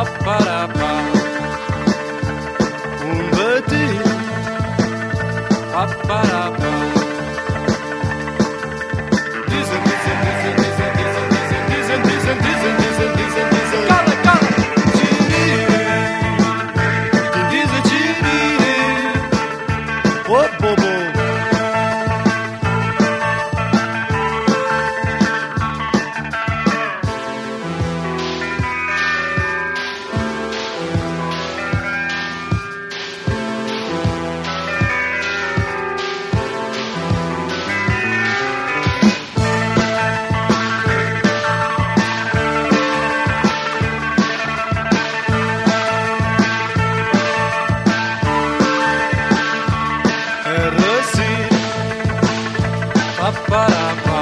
Ba-ba-da-ba. para pa.